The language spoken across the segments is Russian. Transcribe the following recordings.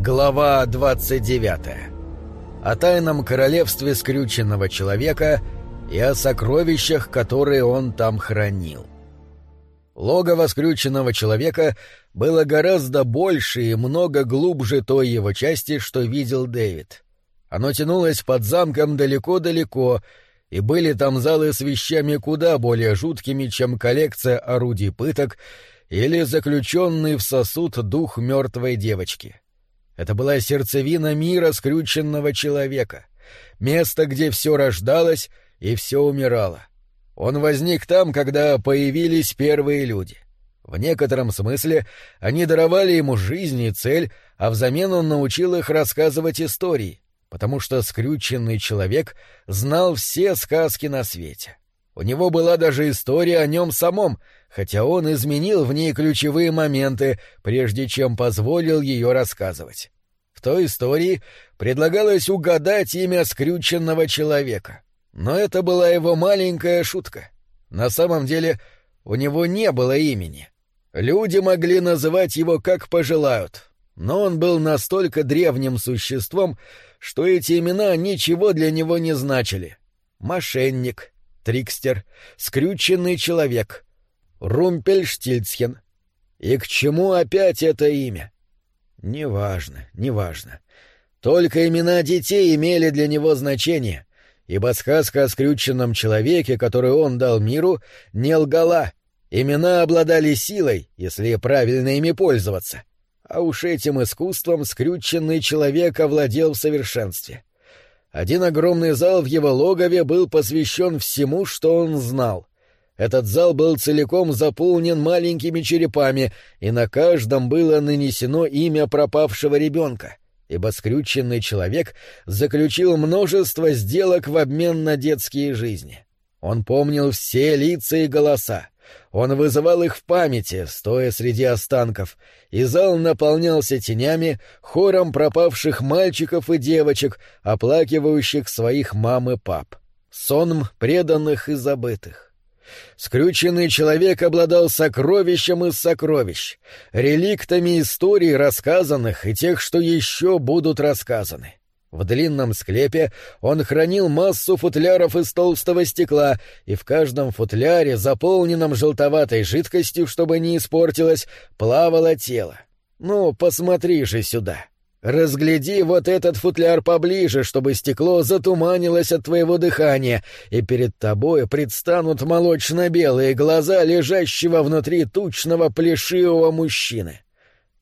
Глава 29. О тайном королевстве скрюченного человека и о сокровищах, которые он там хранил. Логово скрюченного человека было гораздо больше и много глубже той его части, что видел Дэвид. Оно тянулось под замком далеко-далеко, и были там залы с вещами куда более жуткими, чем коллекция орудий пыток или заключенный в сосуд дух мертвой девочки. Это была сердцевина мира скрюченного человека, место, где все рождалось и все умирало. Он возник там, когда появились первые люди. В некотором смысле они даровали ему жизнь и цель, а взамен он научил их рассказывать истории, потому что скрюченный человек знал все сказки на свете. У него была даже история о нем самом, хотя он изменил в ней ключевые моменты, прежде чем позволил ее рассказывать. В той истории предлагалось угадать имя скрюченного человека. Но это была его маленькая шутка. На самом деле у него не было имени. Люди могли называть его как пожелают, но он был настолько древним существом, что эти имена ничего для него не значили. Мошенник, Трикстер, скрюченный человек, Румпельштильцхен. И к чему опять это имя? Неважно, неважно. Только имена детей имели для него значение, ибо сказка о скрюченном человеке, которую он дал миру, не лгала. Имена обладали силой, если правильно ими пользоваться. А уж этим искусством скрюченный человек овладел в совершенстве. Один огромный зал в его логове был посвящен всему, что он знал. Этот зал был целиком заполнен маленькими черепами, и на каждом было нанесено имя пропавшего ребенка, ибо скрюченный человек заключил множество сделок в обмен на детские жизни. Он помнил все лица и голоса. Он вызывал их в памяти, стоя среди останков, и зал наполнялся тенями, хором пропавших мальчиков и девочек, оплакивающих своих мам и пап. Сонм преданных и забытых. Скрюченный человек обладал сокровищем из сокровищ, реликтами историй рассказанных и тех, что еще будут рассказаны. В длинном склепе он хранил массу футляров из толстого стекла, и в каждом футляре, заполненном желтоватой жидкостью, чтобы не испортилось, плавало тело. Ну, посмотри же сюда. Разгляди вот этот футляр поближе, чтобы стекло затуманилось от твоего дыхания, и перед тобой предстанут молочно-белые глаза лежащего внутри тучного плешивого мужчины.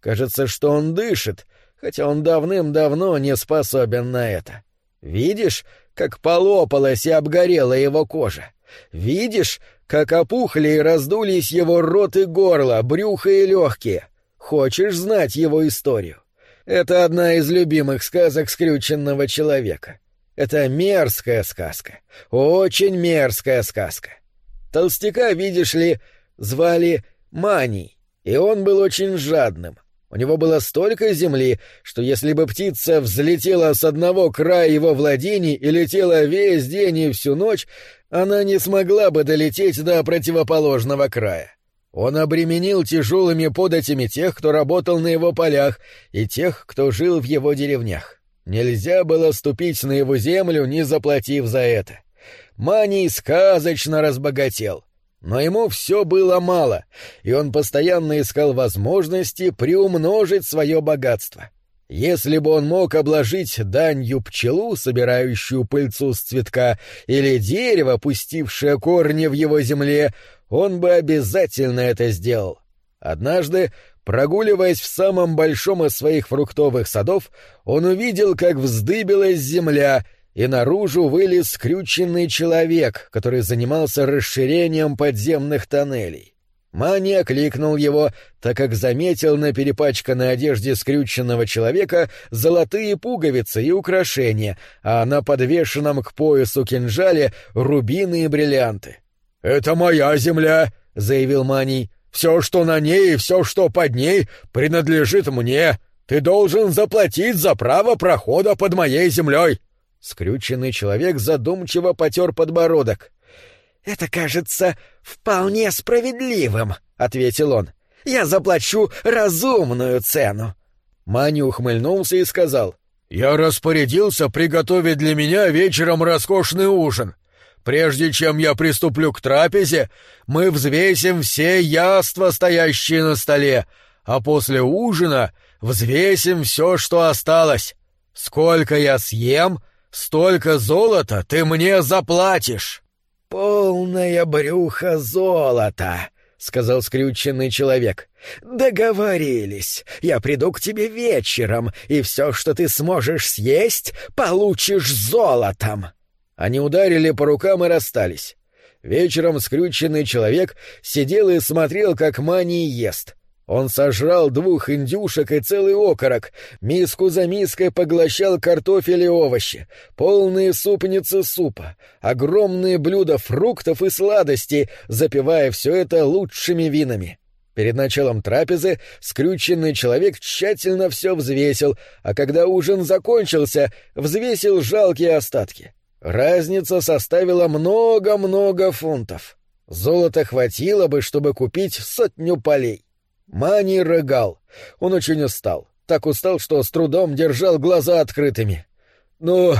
Кажется, что он дышит, хотя он давным-давно не способен на это. Видишь, как полопалась и обгорела его кожа? Видишь, как опухли и раздулись его рот и горло, брюхо и легкие? Хочешь знать его историю? Это одна из любимых сказок скрюченного человека. Это мерзкая сказка. Очень мерзкая сказка. Толстяка, видишь ли, звали Маний, и он был очень жадным. У него было столько земли, что если бы птица взлетела с одного края его владений и летела весь день и всю ночь, она не смогла бы долететь до противоположного края. Он обременил тяжелыми податями тех, кто работал на его полях, и тех, кто жил в его деревнях. Нельзя было ступить на его землю, не заплатив за это. Маний сказочно разбогател. Но ему все было мало, и он постоянно искал возможности приумножить свое богатство. Если бы он мог обложить данью пчелу, собирающую пыльцу с цветка, или дерево, пустившее корни в его земле, он бы обязательно это сделал. Однажды, прогуливаясь в самом большом из своих фруктовых садов, он увидел, как вздыбилась земля — и наружу вылез скрюченный человек, который занимался расширением подземных тоннелей. Мани окликнул его, так как заметил на перепачканной одежде скрюченного человека золотые пуговицы и украшения, а на подвешенном к поясу кинжале рубины и бриллианты. «Это моя земля», — заявил Мани. «Все, что на ней и все, что под ней, принадлежит мне. Ты должен заплатить за право прохода под моей землей». Скрюченный человек задумчиво потер подбородок. «Это кажется вполне справедливым», — ответил он. «Я заплачу разумную цену». Мани ухмыльнулся и сказал. «Я распорядился приготовить для меня вечером роскошный ужин. Прежде чем я приступлю к трапезе, мы взвесим все яства, стоящие на столе, а после ужина взвесим все, что осталось. Сколько я съем, столько золота ты мне заплатишь». «Полное брюхо золота», — сказал скрюченный человек. «Договорились. Я приду к тебе вечером, и все, что ты сможешь съесть, получишь золотом». Они ударили по рукам и расстались. Вечером скрюченный человек сидел и смотрел, как Мани ест. Он сожрал двух индюшек и целый окорок, миску за миской поглощал картофель и овощи, полные супницы супа, огромные блюда фруктов и сладостей, запивая все это лучшими винами. Перед началом трапезы скрюченный человек тщательно все взвесил, а когда ужин закончился, взвесил жалкие остатки. Разница составила много-много фунтов. Золота хватило бы, чтобы купить сотню полей. Мани рыгал. Он очень устал. Так устал, что с трудом держал глаза открытыми. «Ну,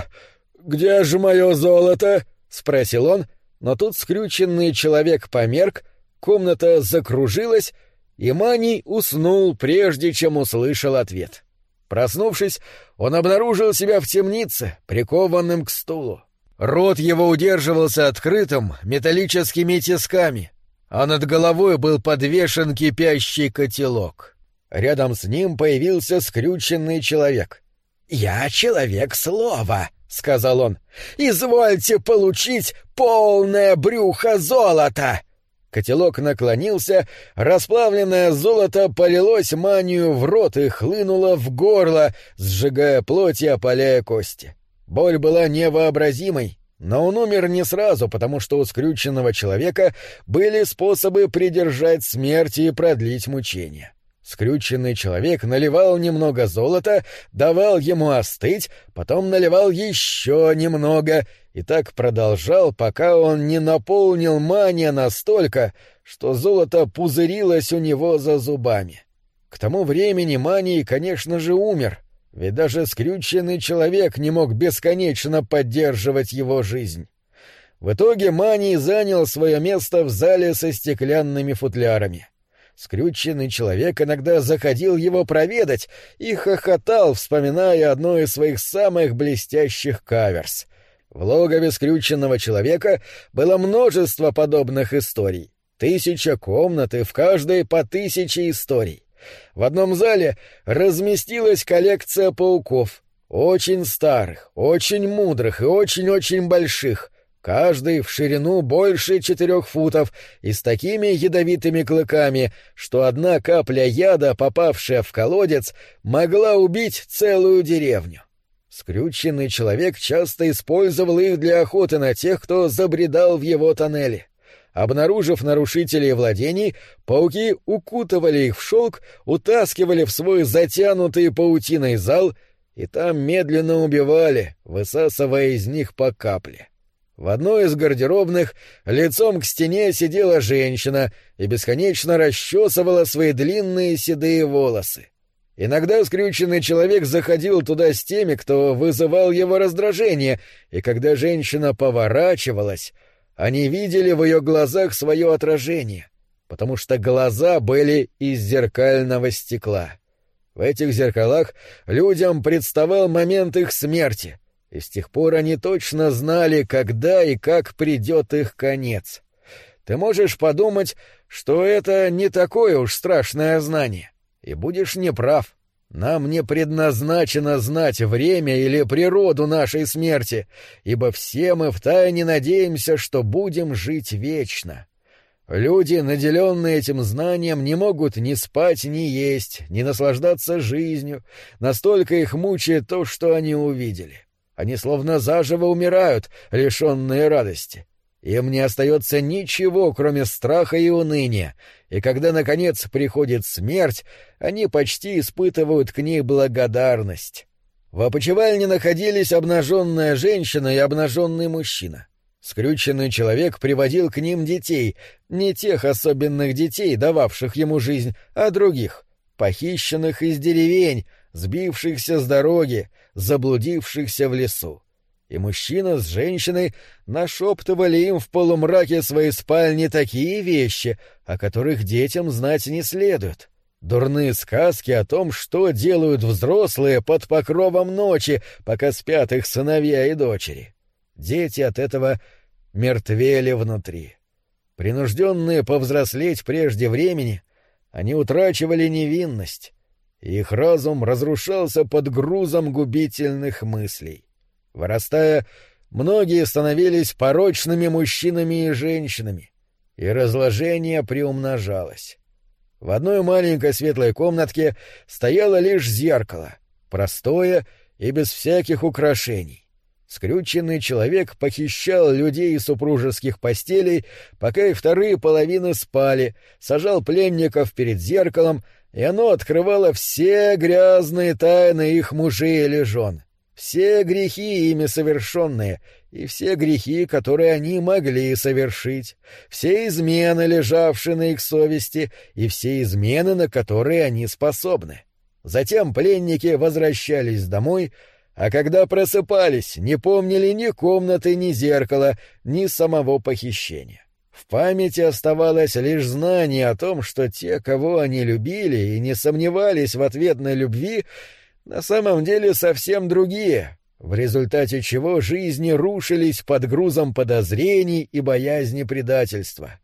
где же мое золото?» — спросил он, но тут скрюченный человек померк, комната закружилась, и Мани уснул, прежде чем услышал ответ. Проснувшись, он обнаружил себя в темнице, прикованным к стулу. Рот его удерживался открытым металлическими тисками — а над головой был подвешен кипящий котелок. Рядом с ним появился скрюченный человек. «Я человек слова», — сказал он. «Извольте получить полное брюхо золота!» Котелок наклонился, расплавленное золото полилось манию в рот и хлынуло в горло, сжигая плоть и опаляя кости. Боль была невообразимой, но он умер не сразу, потому что у скрюченного человека были способы придержать смерть и продлить мучения. Скрюченный человек наливал немного золота, давал ему остыть, потом наливал еще немного и так продолжал, пока он не наполнил мания настолько, что золото пузырилось у него за зубами. К тому времени маний, конечно же, умер — ведь даже скрюченный человек не мог бесконечно поддерживать его жизнь. В итоге Маний занял свое место в зале со стеклянными футлярами. Скрюченный человек иногда заходил его проведать и хохотал, вспоминая одно из своих самых блестящих каверс. В логове скрюченного человека было множество подобных историй. Тысяча комнат и в каждой по тысяче историй. В одном зале разместилась коллекция пауков, очень старых, очень мудрых и очень-очень больших, каждый в ширину больше четырех футов и с такими ядовитыми клыками, что одна капля яда, попавшая в колодец, могла убить целую деревню. Скрюченный человек часто использовал их для охоты на тех, кто забредал в его тоннели. Обнаружив нарушителей владений, пауки укутывали их в шелк, утаскивали в свой затянутый паутиной зал и там медленно убивали, высасывая из них по капле. В одной из гардеробных лицом к стене сидела женщина и бесконечно расчесывала свои длинные седые волосы. Иногда скрюченный человек заходил туда с теми, кто вызывал его раздражение, и когда женщина поворачивалась, они видели в ее глазах свое отражение, потому что глаза были из зеркального стекла. В этих зеркалах людям представал момент их смерти, и с тех пор они точно знали, когда и как придет их конец. Ты можешь подумать, что это не такое уж страшное знание, и будешь неправ. Нам не предназначено знать время или природу нашей смерти, ибо все мы втайне надеемся, что будем жить вечно. Люди, наделенные этим знанием, не могут ни спать, ни есть, ни наслаждаться жизнью, настолько их мучает то, что они увидели. Они словно заживо умирают, лишенные радости. Им не остается ничего, кроме страха и уныния, и когда, наконец, приходит смерть, они почти испытывают к ней благодарность. В опочивальне находились обнаженная женщина и обнаженный мужчина. Скрюченный человек приводил к ним детей, не тех особенных детей, дававших ему жизнь, а других, похищенных из деревень, сбившихся с дороги, заблудившихся в лесу. И мужчина с женщиной нашептывали им в полумраке своей спальни такие вещи, о которых детям знать не следует. Дурные сказки о том, что делают взрослые под покровом ночи, пока спят их сыновья и дочери. Дети от этого мертвели внутри. Принужденные повзрослеть прежде времени, они утрачивали невинность, и их разум разрушался под грузом губительных мыслей. Вырастая, многие становились порочными мужчинами и женщинами, и разложение приумножалось. В одной маленькой светлой комнатке стояло лишь зеркало, простое и без всяких украшений. Скрюченный человек похищал людей из супружеских постелей, пока и вторые половины спали, сажал пленников перед зеркалом, и оно открывало все грязные тайны их мужей или жен, все грехи ими совершенные, и все грехи, которые они могли совершить, все измены, лежавшие на их совести, и все измены, на которые они способны. Затем пленники возвращались домой — а когда просыпались, не помнили ни комнаты, ни зеркала, ни самого похищения. В памяти оставалось лишь знание о том, что те, кого они любили и не сомневались в ответной любви, на самом деле совсем другие, в результате чего жизни рушились под грузом подозрений и боязни предательства.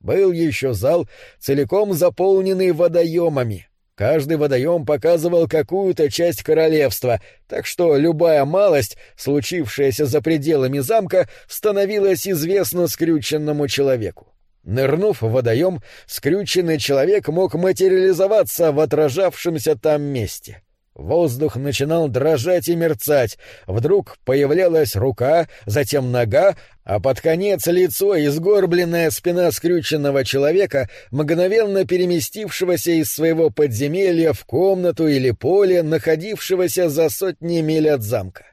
Был еще зал, целиком заполненный водоемами, Каждый водоем показывал какую-то часть королевства, так что любая малость, случившаяся за пределами замка, становилась известна скрюченному человеку. Нырнув в водоем, скрюченный человек мог материализоваться в отражавшемся там месте — Воздух начинал дрожать и мерцать. Вдруг появлялась рука, затем нога, а под конец лицо и сгорбленная спина скрюченного человека, мгновенно переместившегося из своего подземелья в комнату или поле, находившегося за сотни миль от замка.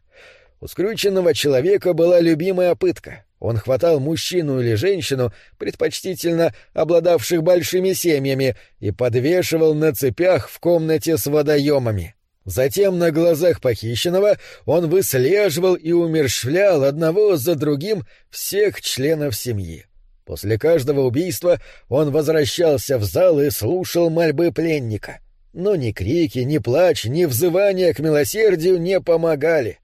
У скрюченного человека была любимая пытка. Он хватал мужчину или женщину, предпочтительно обладавших большими семьями, и подвешивал на цепях в комнате с водоемами. Затем на глазах похищенного он выслеживал и умерщвлял одного за другим всех членов семьи. После каждого убийства он возвращался в зал и слушал мольбы пленника. Но ни крики, ни плач, ни взывания к милосердию не помогали.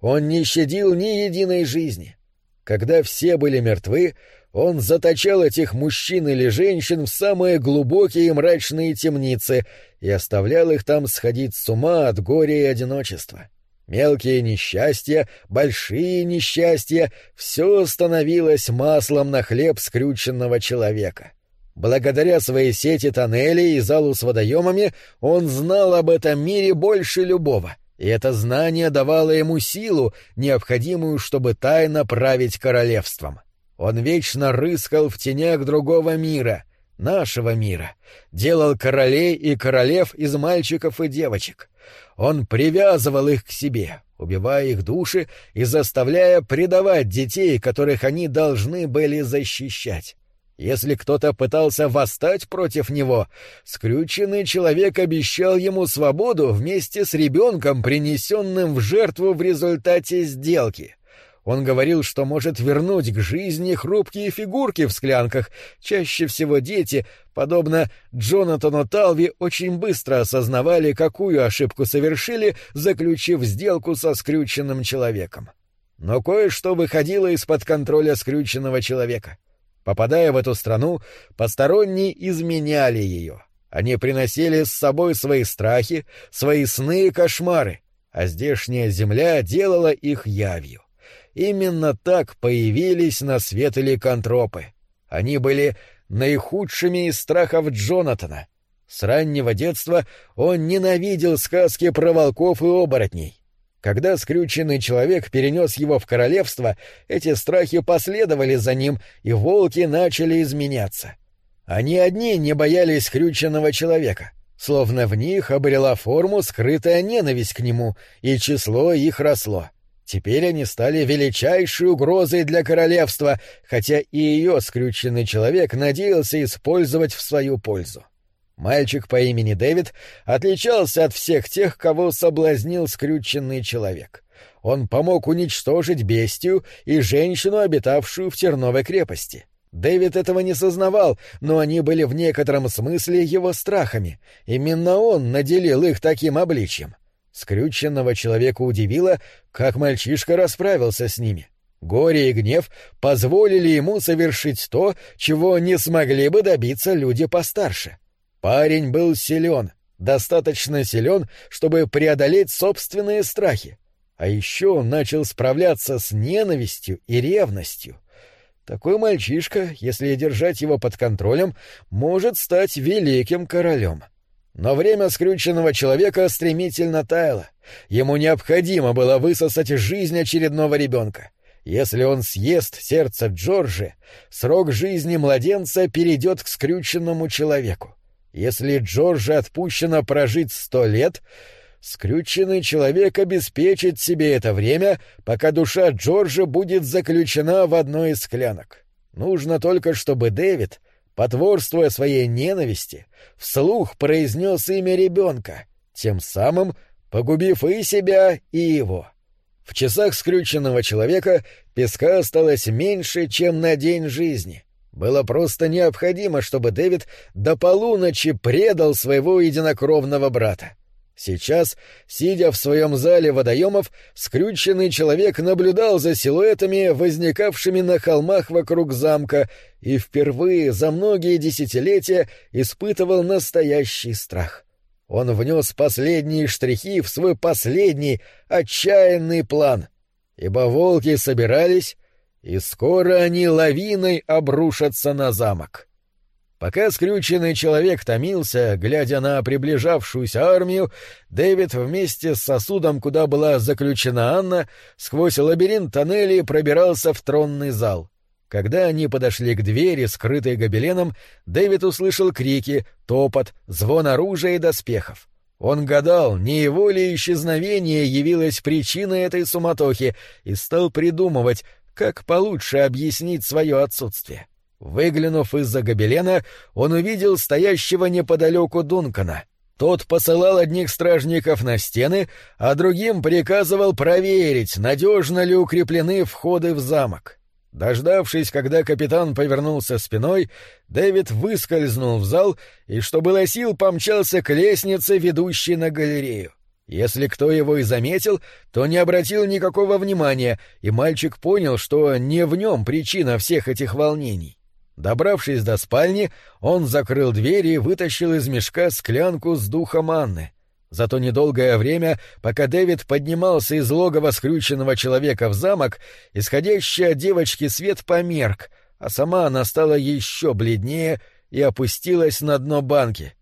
Он не щадил ни единой жизни. Когда все были мертвы, он заточал этих мужчин или женщин в самые глубокие мрачные темницы и оставлял их там сходить с ума от горя и одиночества. Мелкие несчастья, большие несчастья — все становилось маслом на хлеб скрюченного человека. Благодаря своей сети тоннелей и залу с водоемами он знал об этом мире больше любого, и это знание давало ему силу, необходимую, чтобы тайно править королевством. Он вечно рыскал в тенях другого мира, нашего мира, делал королей и королев из мальчиков и девочек. Он привязывал их к себе, убивая их души и заставляя предавать детей, которых они должны были защищать. Если кто-то пытался восстать против него, скрюченный человек обещал ему свободу вместе с ребенком, принесенным в жертву в результате сделки. Он говорил, что может вернуть к жизни хрупкие фигурки в склянках. Чаще всего дети, подобно Джонатану Талви, очень быстро осознавали, какую ошибку совершили, заключив сделку со скрюченным человеком. Но кое-что выходило из-под контроля скрюченного человека. Попадая в эту страну, посторонние изменяли ее. Они приносили с собой свои страхи, свои сны и кошмары, а здешняя земля делала их явью. Именно так появились на свет ликантропы. Они были наихудшими из страхов Джонатана. С раннего детства он ненавидел сказки про волков и оборотней. Когда скрюченный человек перенес его в королевство, эти страхи последовали за ним, и волки начали изменяться. Они одни не боялись скрюченного человека, словно в них обрела форму скрытая ненависть к нему, и число их росло. Теперь они стали величайшей угрозой для королевства, хотя и ее скрюченный человек надеялся использовать в свою пользу. Мальчик по имени Дэвид отличался от всех тех, кого соблазнил скрюченный человек. Он помог уничтожить бестию и женщину, обитавшую в Терновой крепости. Дэвид этого не сознавал, но они были в некотором смысле его страхами. Именно он наделил их таким обличьем. Скрюченного человека удивило, как мальчишка расправился с ними. Горе и гнев позволили ему совершить то, чего не смогли бы добиться люди постарше — Парень был силен, достаточно силен, чтобы преодолеть собственные страхи. А еще он начал справляться с ненавистью и ревностью. Такой мальчишка, если держать его под контролем, может стать великим королем. Но время скрюченного человека стремительно таяло. Ему необходимо было высосать жизнь очередного ребенка. Если он съест сердце Джорджи, срок жизни младенца перейдет к скрюченному человеку. Если Джорджи отпущено прожить сто лет, скрюченный человек обеспечит себе это время, пока душа Джорджа будет заключена в одной из склянок. Нужно только, чтобы Дэвид, потворствуя своей ненависти, вслух произнес имя ребенка, тем самым погубив и себя, и его. В часах скрюченного человека песка осталось меньше, чем на день жизни. Было просто необходимо, чтобы Дэвид до полуночи предал своего единокровного брата. Сейчас, сидя в своем зале водоемов, скрюченный человек наблюдал за силуэтами, возникавшими на холмах вокруг замка, и впервые за многие десятилетия испытывал настоящий страх. Он внес последние штрихи в свой последний, отчаянный план. Ибо волки собирались и скоро они лавиной обрушатся на замок. Пока скрюченный человек томился, глядя на приближавшуюся армию, Дэвид вместе с сосудом, куда была заключена Анна, сквозь лабиринт тоннелей пробирался в тронный зал. Когда они подошли к двери, скрытой гобеленом, Дэвид услышал крики, топот, звон оружия и доспехов. Он гадал, не его ли исчезновение явилось причиной этой суматохи, и стал придумывать, как получше объяснить свое отсутствие? Выглянув из-за гобелена, он увидел стоящего неподалеку Дункана. Тот посылал одних стражников на стены, а другим приказывал проверить, надежно ли укреплены входы в замок. Дождавшись, когда капитан повернулся спиной, Дэвид выскользнул в зал и, что было сил, помчался к лестнице, ведущей на галерею. Если кто его и заметил, то не обратил никакого внимания, и мальчик понял, что не в нем причина всех этих волнений. Добравшись до спальни, он закрыл дверь и вытащил из мешка склянку с духом Анны. За то недолгое время, пока Дэвид поднимался из логова скрюченного человека в замок, исходящий от девочки свет померк, а сама она стала еще бледнее и опустилась на дно банки.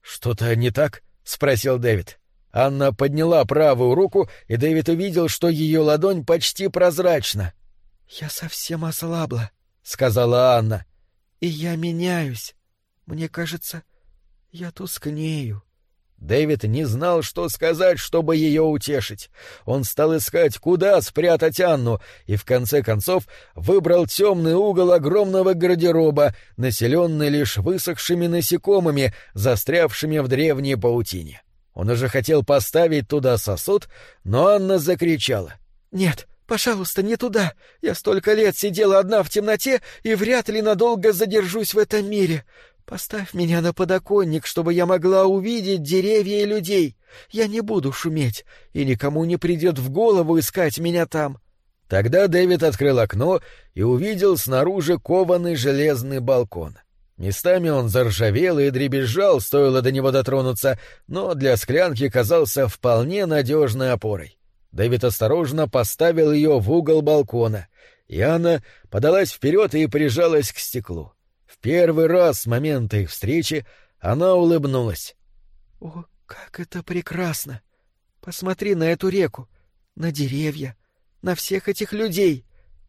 «Что-то не так?» — спросил Дэвид. Анна подняла правую руку, и Дэвид увидел, что ее ладонь почти прозрачна. «Я совсем ослабла», — сказала Анна. «И я меняюсь. Мне кажется, я тускнею». Дэвид не знал, что сказать, чтобы ее утешить. Он стал искать, куда спрятать Анну, и в конце концов выбрал темный угол огромного гардероба, населенный лишь высохшими насекомыми, застрявшими в древней паутине. Он уже хотел поставить туда сосуд, но Анна закричала. «Нет, пожалуйста, не туда. Я столько лет сидела одна в темноте и вряд ли надолго задержусь в этом мире. Поставь меня на подоконник, чтобы я могла увидеть деревья и людей. Я не буду шуметь, и никому не придет в голову искать меня там». Тогда Дэвид открыл окно и увидел снаружи кованый железный балкон. Местами он заржавел и дребезжал, стоило до него дотронуться, но для склянки казался вполне надежной опорой. Дэвид осторожно поставил ее в угол балкона, и Анна подалась вперед и прижалась к стеклу. В первый раз с момента их встречи она улыбнулась. — О, как это прекрасно! Посмотри на эту реку, на деревья, на всех этих людей!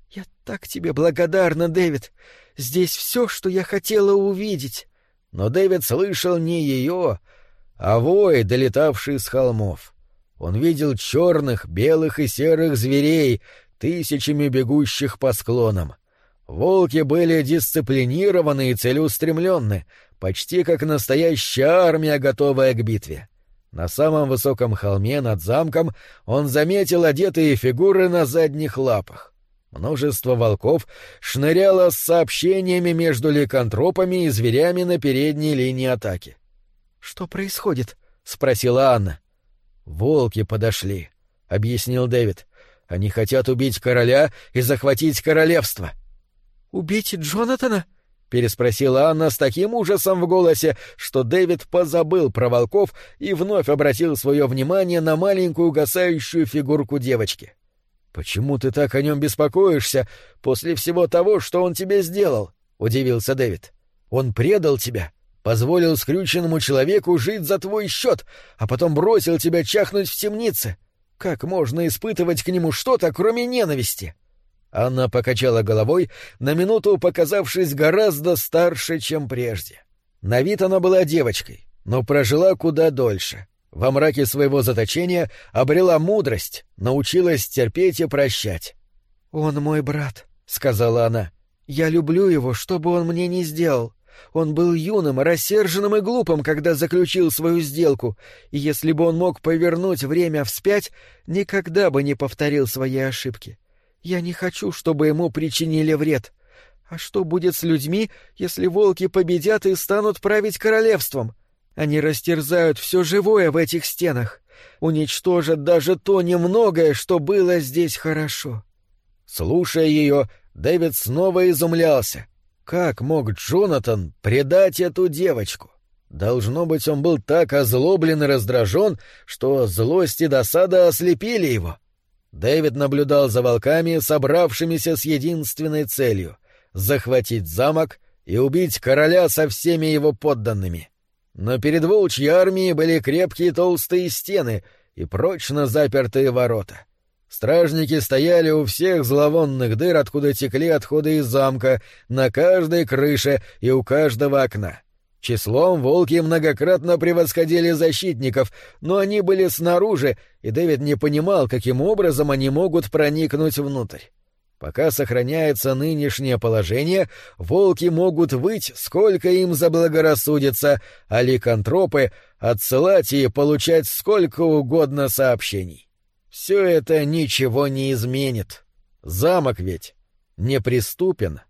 Я так тебе благодарна, Дэвид! Здесь все, что я хотела увидеть. Но Дэвид слышал не ее, а вой, долетавший с холмов. Он видел черных, белых и серых зверей, тысячами бегущих по склонам. Волки были дисциплинированы и целеустремленны, почти как настоящая армия, готовая к битве. На самом высоком холме над замком он заметил одетые фигуры на задних лапах. Множество волков шныряло с сообщениями между ликантропами и зверями на передней линии атаки. «Что происходит?» — спросила Анна. «Волки подошли», — объяснил Дэвид. «Они хотят убить короля и захватить королевство». «Убить Джонатана?» — переспросила Анна с таким ужасом в голосе, что Дэвид позабыл про волков и вновь обратил свое внимание на маленькую угасающую фигурку девочки. «Почему ты так о нем беспокоишься после всего того, что он тебе сделал?» — удивился Дэвид. «Он предал тебя, позволил скрюченному человеку жить за твой счет, а потом бросил тебя чахнуть в темнице. Как можно испытывать к нему что-то, кроме ненависти?» Анна покачала головой, на минуту показавшись гораздо старше, чем прежде. На вид она была девочкой, но прожила куда дольше. Во мраке своего заточения обрела мудрость, научилась терпеть и прощать. «Он мой брат», — сказала она. «Я люблю его, что бы он мне ни сделал. Он был юным, рассерженным и глупым, когда заключил свою сделку, и если бы он мог повернуть время вспять, никогда бы не повторил свои ошибки. Я не хочу, чтобы ему причинили вред. А что будет с людьми, если волки победят и станут править королевством? Они растерзают все живое в этих стенах, уничтожат даже то немногое, что было здесь хорошо. Слушая ее, Дэвид снова изумлялся. Как мог Джонатан предать эту девочку? Должно быть, он был так озлоблен и раздражен, что злость и досада ослепили его. Дэвид наблюдал за волками, собравшимися с единственной целью — захватить замок и убить короля со всеми его подданными. Но перед волчьей армией были крепкие толстые стены и прочно запертые ворота. Стражники стояли у всех зловонных дыр, откуда текли отходы из замка, на каждой крыше и у каждого окна. Числом волки многократно превосходили защитников, но они были снаружи, и Дэвид не понимал, каким образом они могут проникнуть внутрь. Пока сохраняется нынешнее положение, волки могут выть, сколько им заблагорассудится, а ликантропы — отсылать и получать сколько угодно сообщений. Все это ничего не изменит. Замок ведь неприступен.